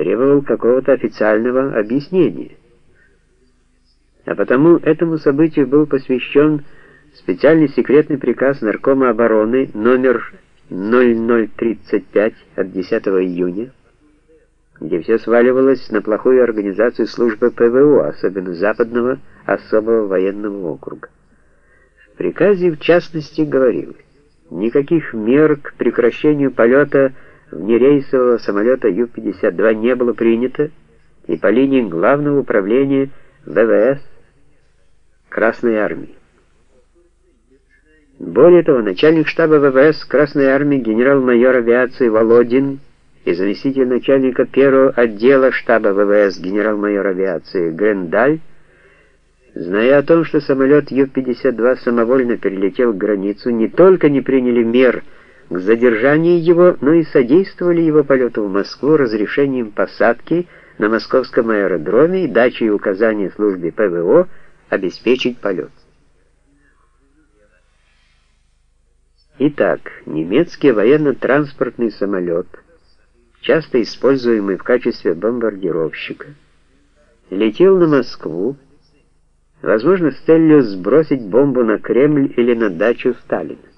требовал какого-то официального объяснения. А потому этому событию был посвящен специальный секретный приказ Наркома обороны номер 0035 от 10 июня, где все сваливалось на плохую организацию службы ПВО, особенно Западного особого военного округа. В приказе, в частности, говорилось, никаких мер к прекращению полета внерейсового самолета Ю-52 не было принято, и по линии Главного управления ВВС Красной Армии. Более того, начальник штаба ВВС Красной Армии генерал-майор авиации Володин и заместитель начальника первого отдела штаба ВВС генерал-майор авиации Грендаль, зная о том, что самолет Ю-52 самовольно перелетел границу, не только не приняли мер к задержанию его, но и содействовали его полету в Москву разрешением посадки на московском аэродроме и дачей указания службе ПВО обеспечить полет. Итак, немецкий военно-транспортный самолет, часто используемый в качестве бомбардировщика, летел на Москву, возможно, с целью сбросить бомбу на Кремль или на дачу Сталина.